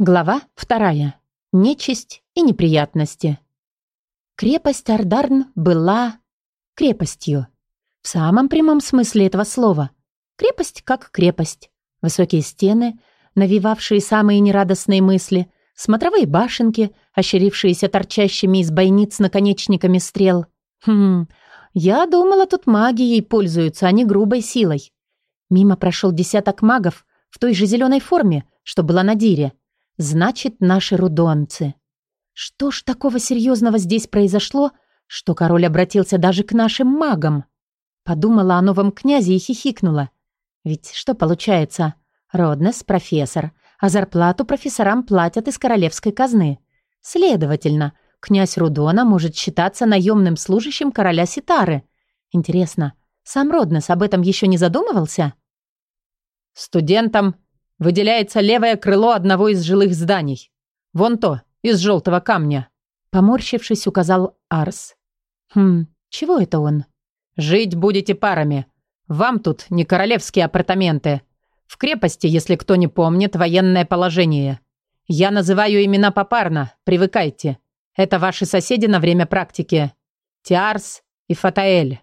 Глава вторая. Нечисть и неприятности. Крепость Ардарн была крепостью. В самом прямом смысле этого слова. Крепость как крепость. Высокие стены, навевавшие самые нерадостные мысли, смотровые башенки, ощерившиеся торчащими из бойниц наконечниками стрел. Хм, я думала, тут магией пользуются, а не грубой силой. Мимо прошел десяток магов в той же зеленой форме, что была на Дире — Значит, наши рудонцы. Что ж такого серьезного здесь произошло, что король обратился даже к нашим магам? Подумала о новом князе и хихикнула. Ведь что получается? Роднес – профессор, а зарплату профессорам платят из королевской казны. Следовательно, князь Рудона может считаться наемным служащим короля Ситары. Интересно, сам Роднес об этом еще не задумывался? Студентам выделяется левое крыло одного из жилых зданий. Вон то, из желтого камня». Поморщившись, указал Арс. «Хм, чего это он?» «Жить будете парами. Вам тут не королевские апартаменты. В крепости, если кто не помнит, военное положение. Я называю имена попарно, привыкайте. Это ваши соседи на время практики. Тиарс и Фатаэль.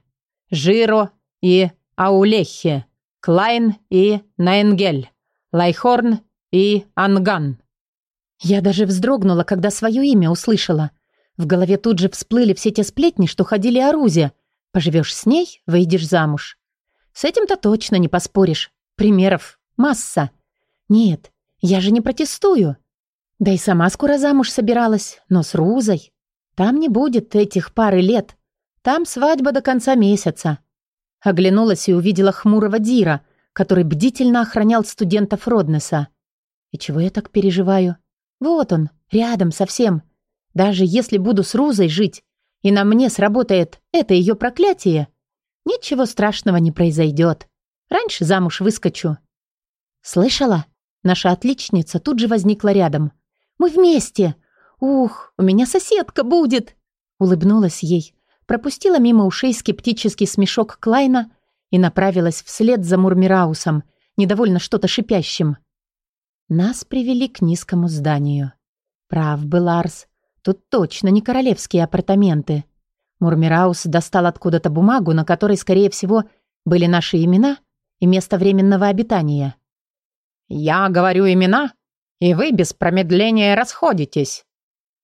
Жиро и Аулехе. Клайн и Найнгель. Лайхорн и Анган». Я даже вздрогнула, когда свое имя услышала. В голове тут же всплыли все те сплетни, что ходили о Рузе. Поживешь с ней, выйдешь замуж. С этим-то точно не поспоришь. Примеров масса. Нет, я же не протестую. Да и сама скоро замуж собиралась, но с Рузой. Там не будет этих пары лет. Там свадьба до конца месяца. Оглянулась и увидела хмурого Дира, который бдительно охранял студентов Роднеса. И чего я так переживаю? Вот он, рядом совсем. Даже если буду с Рузой жить, и на мне сработает это ее проклятие, ничего страшного не произойдет. Раньше замуж выскочу. Слышала? Наша отличница тут же возникла рядом. Мы вместе. Ух, у меня соседка будет. Улыбнулась ей, пропустила мимо ушей скептический смешок Клайна и направилась вслед за Мурмираусом, недовольно что-то шипящим. Нас привели к низкому зданию. Прав был Арс. Тут точно не королевские апартаменты. Мурмираус достал откуда-то бумагу, на которой, скорее всего, были наши имена и место временного обитания. «Я говорю имена, и вы без промедления расходитесь.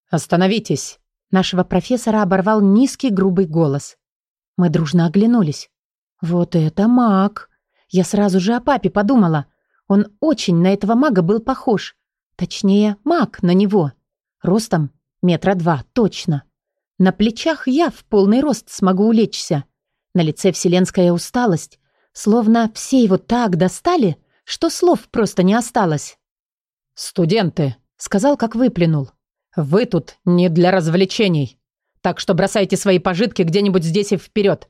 Остановитесь!» Нашего профессора оборвал низкий грубый голос. Мы дружно оглянулись. Вот это маг! Я сразу же о папе подумала. Он очень на этого мага был похож. Точнее, маг на него. Ростом метра два, точно. На плечах я в полный рост смогу улечься. На лице вселенская усталость. Словно все его так достали, что слов просто не осталось. «Студенты», — сказал, как выплюнул. «Вы тут не для развлечений. Так что бросайте свои пожитки где-нибудь здесь и вперед.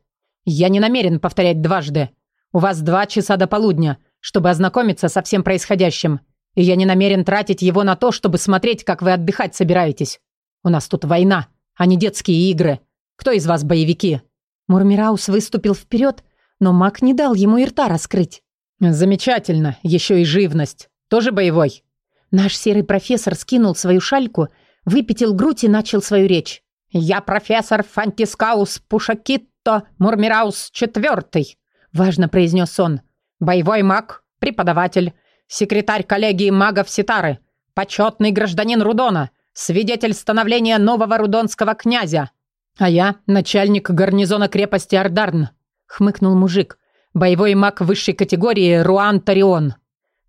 «Я не намерен повторять дважды. У вас два часа до полудня, чтобы ознакомиться со всем происходящим. И я не намерен тратить его на то, чтобы смотреть, как вы отдыхать собираетесь. У нас тут война, а не детские игры. Кто из вас боевики?» Мурмираус выступил вперед, но маг не дал ему и рта раскрыть. «Замечательно. Еще и живность. Тоже боевой?» Наш серый профессор скинул свою шальку, выпятил грудь и начал свою речь. «Я профессор Фантискаус Пушакит Отто Мурмираус четвертый», — важно произнес он. «Боевой маг, преподаватель, секретарь коллегии магов Ситары, почетный гражданин Рудона, свидетель становления нового рудонского князя. А я начальник гарнизона крепости Ардарн», — хмыкнул мужик. «Боевой маг высшей категории Руан Тарион.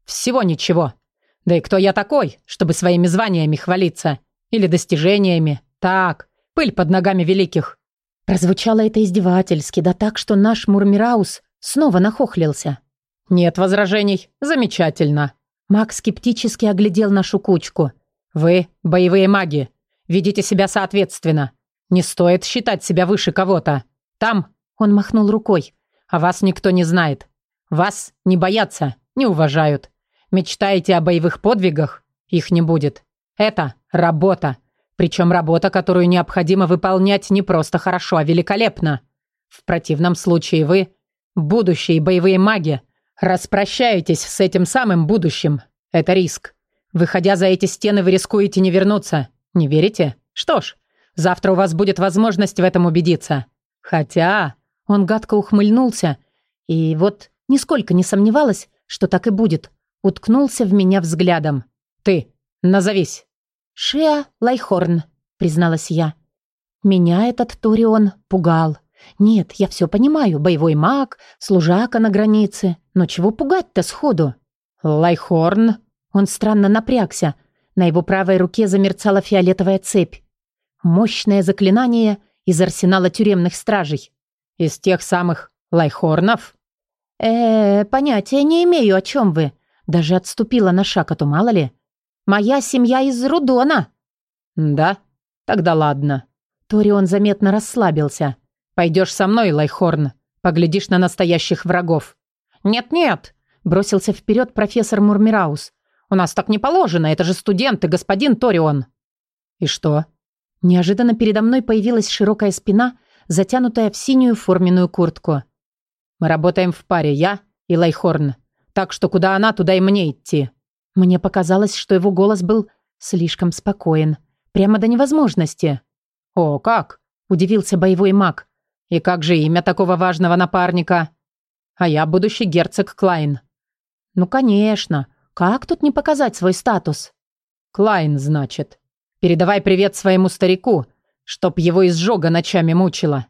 Всего ничего. Да и кто я такой, чтобы своими званиями хвалиться? Или достижениями? Так, пыль под ногами великих. Прозвучало это издевательски, да так, что наш Мурмираус снова нахохлился. «Нет возражений. Замечательно». Маг скептически оглядел нашу кучку. «Вы – боевые маги. Ведите себя соответственно. Не стоит считать себя выше кого-то. Там...» – он махнул рукой. «А вас никто не знает. Вас не боятся, не уважают. Мечтаете о боевых подвигах? Их не будет. Это работа. Причем работа, которую необходимо выполнять не просто хорошо, а великолепно. В противном случае вы, будущие боевые маги, распрощаетесь с этим самым будущим. Это риск. Выходя за эти стены, вы рискуете не вернуться. Не верите? Что ж, завтра у вас будет возможность в этом убедиться. Хотя...» Он гадко ухмыльнулся, и вот нисколько не сомневалась, что так и будет. Уткнулся в меня взглядом. «Ты, назовись!» «Шиа Лайхорн», — призналась я. Меня этот Торион пугал. Нет, я все понимаю, боевой маг, служака на границе. Но чего пугать-то сходу? Лайхорн. Он странно напрягся. На его правой руке замерцала фиолетовая цепь. Мощное заклинание из арсенала тюремных стражей. Из тех самых лайхорнов? э, -э понятия не имею, о чем вы. Даже отступила на шаг, а то мало ли. Моя семья из Рудона. Да? Тогда ладно. Торион заметно расслабился. Пойдешь со мной, Лайхорн. Поглядишь на настоящих врагов. Нет-нет, бросился вперед профессор Мурмираус. У нас так не положено, это же студенты, господин Торион. И что? Неожиданно передо мной появилась широкая спина, затянутая в синюю форменную куртку. Мы работаем в паре, я и Лайхорн. Так что куда она, туда и мне идти. Мне показалось, что его голос был слишком спокоен. Прямо до невозможности. «О, как?» – удивился боевой маг. «И как же имя такого важного напарника?» «А я будущий герцог Клайн». «Ну, конечно. Как тут не показать свой статус?» «Клайн, значит. Передавай привет своему старику, чтоб его изжога ночами мучила.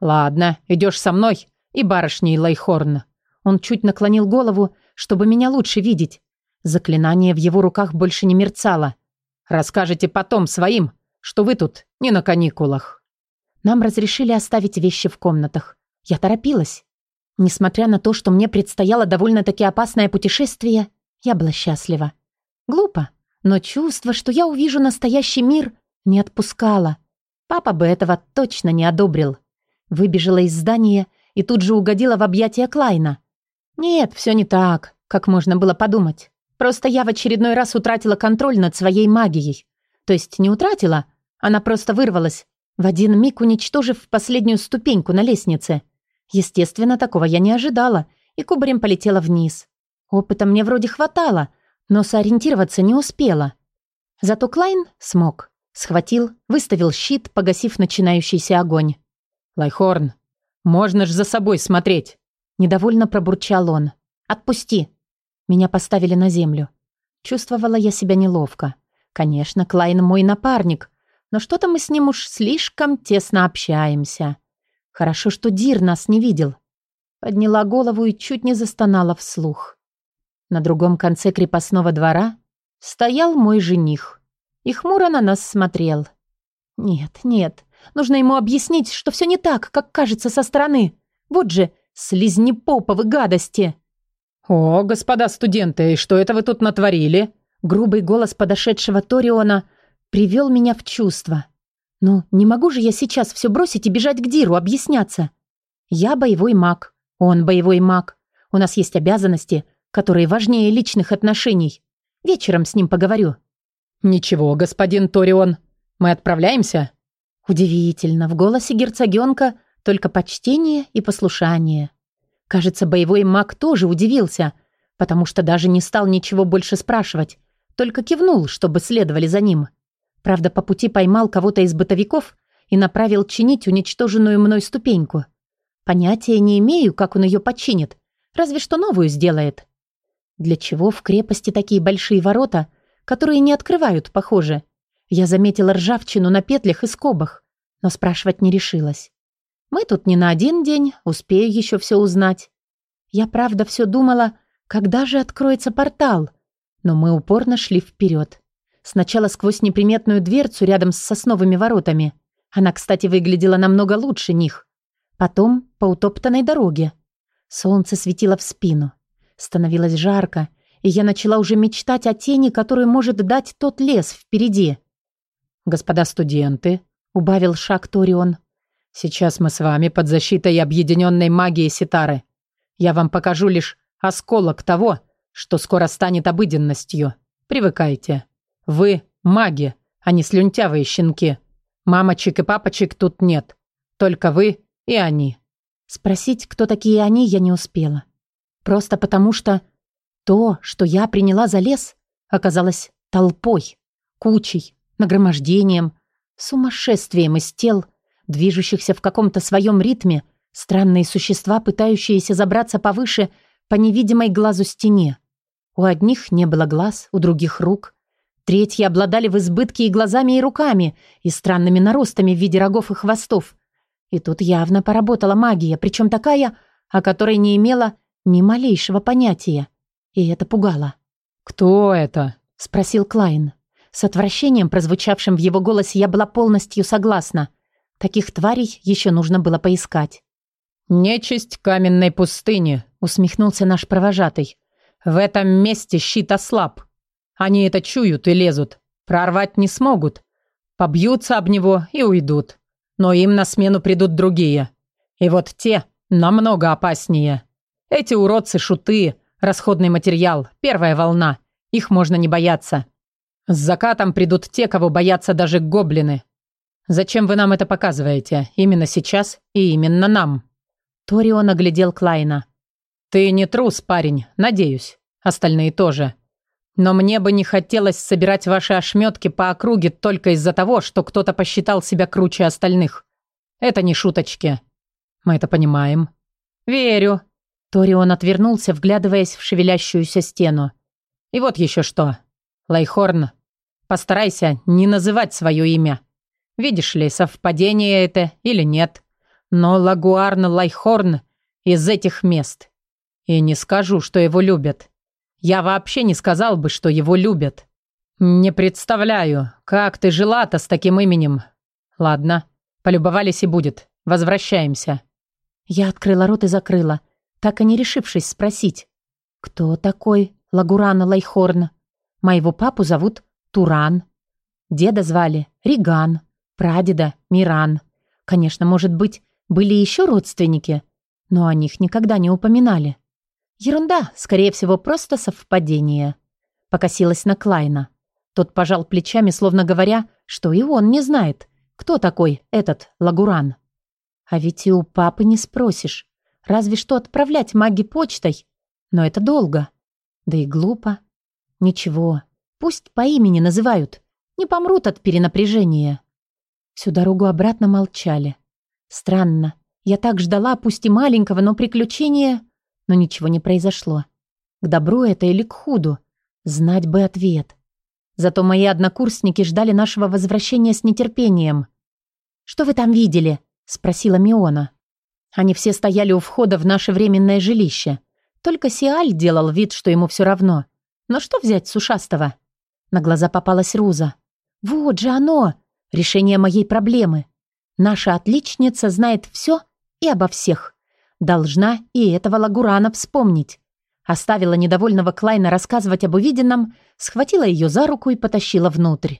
Ладно, идешь со мной и барышней Лайхорн». Он чуть наклонил голову, чтобы меня лучше видеть. Заклинание в его руках больше не мерцало. «Расскажете потом своим, что вы тут не на каникулах». Нам разрешили оставить вещи в комнатах. Я торопилась. Несмотря на то, что мне предстояло довольно-таки опасное путешествие, я была счастлива. Глупо, но чувство, что я увижу настоящий мир, не отпускало. Папа бы этого точно не одобрил. Выбежала из здания и тут же угодила в объятия Клайна. Нет, все не так, как можно было подумать. Просто я в очередной раз утратила контроль над своей магией. То есть не утратила, она просто вырвалась, в один миг уничтожив последнюю ступеньку на лестнице. Естественно, такого я не ожидала, и кубарем полетела вниз. Опыта мне вроде хватало, но сориентироваться не успела. Зато Клайн смог. Схватил, выставил щит, погасив начинающийся огонь. «Лайхорн, можно ж за собой смотреть!» Недовольно пробурчал он. «Отпусти!» Меня поставили на землю. Чувствовала я себя неловко. Конечно, Клайн мой напарник, но что-то мы с ним уж слишком тесно общаемся. Хорошо, что Дир нас не видел. Подняла голову и чуть не застонала вслух. На другом конце крепостного двора стоял мой жених и хмуро на нас смотрел. Нет, нет, нужно ему объяснить, что все не так, как кажется со стороны. Вот же, слизнепоповы гадости. «О, господа студенты, что это вы тут натворили?» Грубый голос подошедшего Ториона привел меня в чувство. Ну, не могу же я сейчас все бросить и бежать к Диру, объясняться. Я боевой маг, он боевой маг. У нас есть обязанности, которые важнее личных отношений. Вечером с ним поговорю. Ничего, господин Торион, мы отправляемся? Удивительно, в голосе герцогенка только почтение и послушание. Кажется, боевой маг тоже удивился, потому что даже не стал ничего больше спрашивать, только кивнул, чтобы следовали за ним. Правда, по пути поймал кого-то из бытовиков и направил чинить уничтоженную мной ступеньку. Понятия не имею, как он ее починит, разве что новую сделает. Для чего в крепости такие большие ворота, которые не открывают, похоже? Я заметила ржавчину на петлях и скобах, но спрашивать не решилась. Мы тут не на один день, успею еще все узнать. Я правда все думала, когда же откроется портал — но мы упорно шли вперед. Сначала сквозь неприметную дверцу рядом с сосновыми воротами. Она, кстати, выглядела намного лучше них. Потом по утоптанной дороге. Солнце светило в спину. Становилось жарко, и я начала уже мечтать о тени, которую может дать тот лес впереди. «Господа студенты», — убавил шаг Торион, — «сейчас мы с вами под защитой объединенной магии Ситары. Я вам покажу лишь осколок того, что скоро станет обыденностью. Привыкайте. Вы маги, а не слюнтявые щенки. Мамочек и папочек тут нет. Только вы и они». Спросить, кто такие они, я не успела. Просто потому что то, что я приняла за лес, оказалось Толпой, кучей, нагромождением, сумасшествием из тел, движущихся в каком-то своем ритме, странные существа, пытающиеся забраться повыше по невидимой глазу стене. У одних не было глаз, у других рук. Третьи обладали в избытке и глазами, и руками, и странными наростами в виде рогов и хвостов. И тут явно поработала магия, причем такая, о которой не имела ни малейшего понятия. И это пугало. «Кто это?» — спросил Клайн. С отвращением, прозвучавшим в его голосе, я была полностью согласна. Таких тварей еще нужно было поискать. «Нечисть каменной пустыни», — усмехнулся наш провожатый. «В этом месте щит ослаб. Они это чуют и лезут. Прорвать не смогут. Побьются об него и уйдут. Но им на смену придут другие. И вот те намного опаснее. Эти уродцы-шуты, расходный материал, первая волна. Их можно не бояться. С закатом придут те, кого боятся даже гоблины. Зачем вы нам это показываете? Именно сейчас и именно нам?» Торион оглядел Клайна. «Ты не трус, парень, надеюсь. Остальные тоже. Но мне бы не хотелось собирать ваши ошметки по округе только из-за того, что кто-то посчитал себя круче остальных. Это не шуточки. Мы это понимаем». «Верю». Торион отвернулся, вглядываясь в шевелящуюся стену. «И вот еще что. Лайхорн, постарайся не называть свое имя. Видишь ли, совпадение это или нет. Но Лагуарн Лайхорн из этих мест. И не скажу, что его любят. Я вообще не сказал бы, что его любят. Не представляю, как ты жила-то с таким именем. Ладно, полюбовались и будет. Возвращаемся. Я открыла рот и закрыла, так и не решившись спросить. Кто такой Лагуран Лайхорн? Моего папу зовут Туран. Деда звали Риган, прадеда Миран. Конечно, может быть, были еще родственники, но о них никогда не упоминали. Ерунда, скорее всего, просто совпадение. Покосилась на Клайна. Тот пожал плечами, словно говоря, что и он не знает, кто такой этот Лагуран. А ведь и у папы не спросишь. Разве что отправлять маги почтой. Но это долго. Да и глупо. Ничего, пусть по имени называют. Не помрут от перенапряжения. Всю дорогу обратно молчали. Странно. Я так ждала, пусть и маленького, но приключения... Но ничего не произошло. К добру это или к худу? Знать бы ответ. Зато мои однокурсники ждали нашего возвращения с нетерпением. «Что вы там видели?» — спросила Миона. Они все стояли у входа в наше временное жилище. Только Сиаль делал вид, что ему все равно. Но что взять с ушастого? На глаза попалась Руза. Вот же оно! Решение моей проблемы. Наша отличница знает все и обо всех. Должна и этого Лагурана вспомнить. Оставила недовольного Клайна рассказывать об увиденном, схватила ее за руку и потащила внутрь.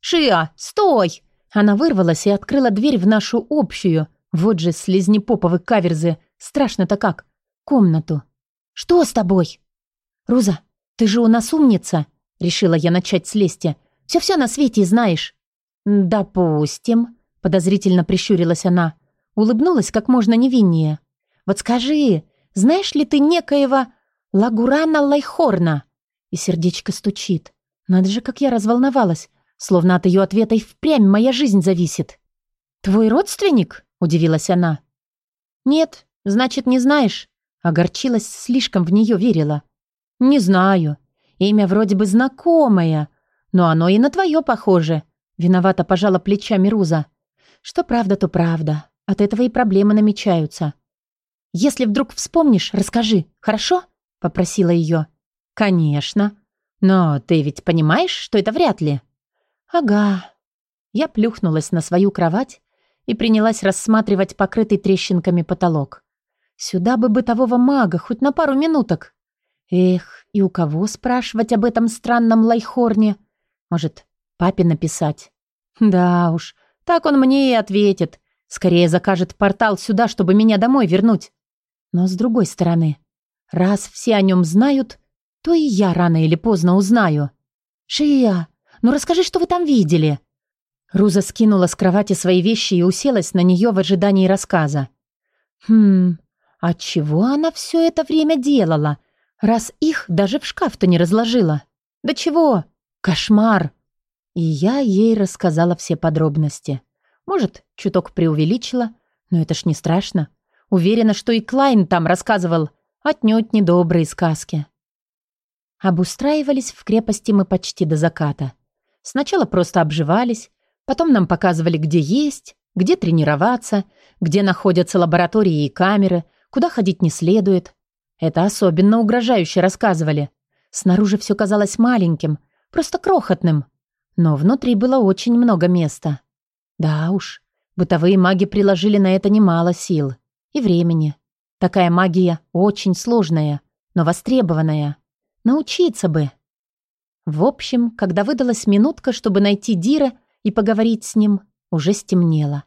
«Шиа, стой!» Она вырвалась и открыла дверь в нашу общую, вот же слизнепоповы каверзы, страшно-то как, комнату. «Что с тобой?» «Руза, «Ты же у нас умница!» — решила я начать с лести. «Все-все на свете знаешь». «Допустим», — подозрительно прищурилась она. Улыбнулась как можно невиннее. «Вот скажи, знаешь ли ты некоего Лагурана Лайхорна?» И сердечко стучит. Надо же, как я разволновалась, словно от ее ответа и впрямь моя жизнь зависит. «Твой родственник?» — удивилась она. «Нет, значит, не знаешь». Огорчилась, слишком в нее верила. «Не знаю. Имя вроде бы знакомое, но оно и на твое похоже». Виновато пожала плечами Руза. «Что правда, то правда. От этого и проблемы намечаются». «Если вдруг вспомнишь, расскажи, хорошо?» — попросила ее. «Конечно. Но ты ведь понимаешь, что это вряд ли?» «Ага». Я плюхнулась на свою кровать и принялась рассматривать покрытый трещинками потолок. «Сюда бы бытового мага, хоть на пару минуток». Эх, и у кого спрашивать об этом странном лайхорне? Может, папе написать? Да уж, так он мне и ответит. Скорее закажет портал сюда, чтобы меня домой вернуть. Но с другой стороны, раз все о нем знают, то и я рано или поздно узнаю. «Шия, ну расскажи, что вы там видели?» Руза скинула с кровати свои вещи и уселась на нее в ожидании рассказа. «Хм, а чего она все это время делала? Раз их даже в шкаф-то не разложила. Да чего? Кошмар! И я ей рассказала все подробности. Может, чуток преувеличила, но это ж не страшно. Уверена, что и Клайн там рассказывал отнюдь недобрые сказки. Обустраивались в крепости мы почти до заката. Сначала просто обживались, потом нам показывали, где есть, где тренироваться, где находятся лаборатории и камеры, куда ходить не следует. Это особенно угрожающе рассказывали. Снаружи все казалось маленьким, просто крохотным. Но внутри было очень много места. Да уж, бытовые маги приложили на это немало сил и времени. Такая магия очень сложная, но востребованная. Научиться бы. В общем, когда выдалась минутка, чтобы найти Дира и поговорить с ним, уже стемнело.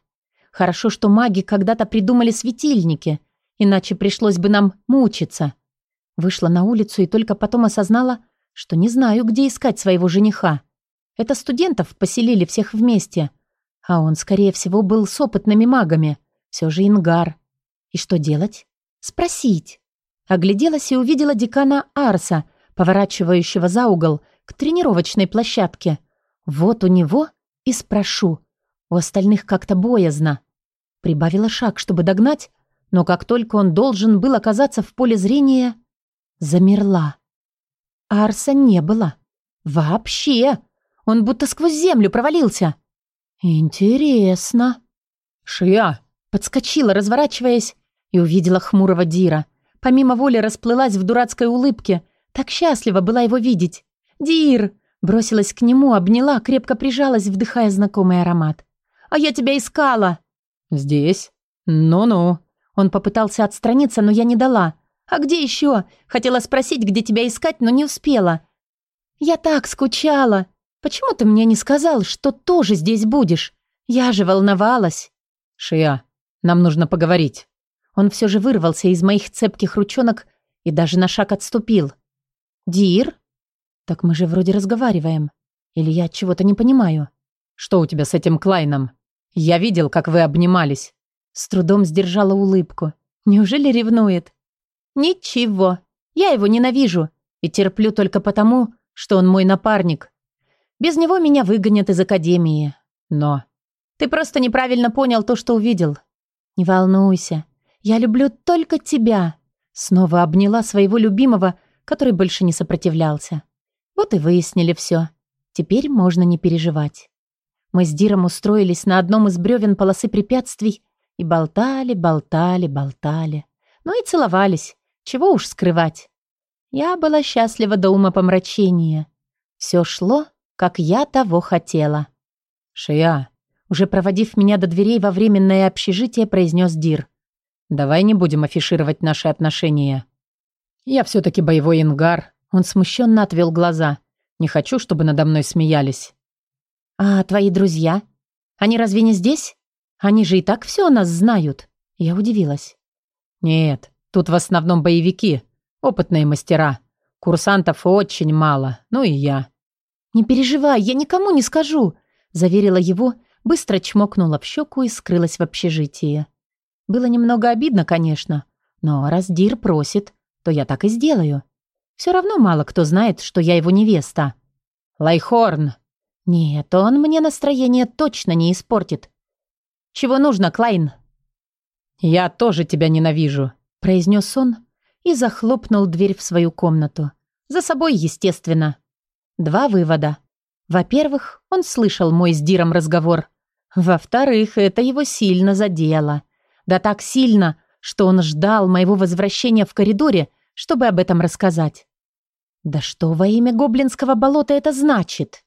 Хорошо, что маги когда-то придумали светильники, иначе пришлось бы нам мучиться. Вышла на улицу и только потом осознала, что не знаю, где искать своего жениха. Это студентов поселили всех вместе, а он, скорее всего, был с опытными магами. Все же Ингар. И что делать? Спросить. Огляделась и увидела декана Арса, поворачивающего за угол к тренировочной площадке. Вот у него и спрошу. У остальных как-то боязно. Прибавила шаг, чтобы догнать, но как только он должен был оказаться в поле зрения, замерла. Арса не было. Вообще. Он будто сквозь землю провалился. Интересно. Шия подскочила, разворачиваясь, и увидела хмурого Дира. Помимо воли расплылась в дурацкой улыбке, так счастлива была его видеть. «Дир!» Бросилась к нему, обняла, крепко прижалась, вдыхая знакомый аромат. «А я тебя искала!» «Здесь? Ну-ну!» Он попытался отстраниться, но я не дала. «А где еще? Хотела спросить, где тебя искать, но не успела». «Я так скучала! Почему ты мне не сказал, что тоже здесь будешь? Я же волновалась!» «Шия, нам нужно поговорить!» Он все же вырвался из моих цепких ручонок и даже на шаг отступил. «Дир?» «Так мы же вроде разговариваем. Или я чего-то не понимаю?» «Что у тебя с этим Клайном? Я видел, как вы обнимались». С трудом сдержала улыбку. «Неужели ревнует?» «Ничего. Я его ненавижу. И терплю только потому, что он мой напарник. Без него меня выгонят из академии. Но...» «Ты просто неправильно понял то, что увидел. Не волнуйся. Я люблю только тебя». Снова обняла своего любимого, который больше не сопротивлялся. Вот и выяснили все. Теперь можно не переживать. Мы с Диром устроились на одном из бревен полосы препятствий и болтали, болтали, болтали. Ну и целовались. Чего уж скрывать. Я была счастлива до ума помрачения. Все шло, как я того хотела. «Шия», уже проводив меня до дверей во временное общежитие, произнес Дир. «Давай не будем афишировать наши отношения. Я все-таки боевой ингар. Он смущенно отвел глаза. Не хочу, чтобы надо мной смеялись. А твои друзья? Они разве не здесь? Они же и так все о нас знают. Я удивилась. Нет, тут в основном боевики. Опытные мастера. Курсантов очень мало. Ну и я. Не переживай, я никому не скажу. Заверила его, быстро чмокнула в щеку и скрылась в общежитии. Было немного обидно, конечно. Но раз Дир просит, то я так и сделаю. Все равно мало кто знает, что я его невеста. Лайхорн. Нет, он мне настроение точно не испортит. Чего нужно, Клайн? Я тоже тебя ненавижу, произнес он и захлопнул дверь в свою комнату. За собой, естественно. Два вывода. Во-первых, он слышал мой с Диром разговор. Во-вторых, это его сильно задело. Да так сильно, что он ждал моего возвращения в коридоре, чтобы об этом рассказать. Да что во имя гоблинского болота это значит?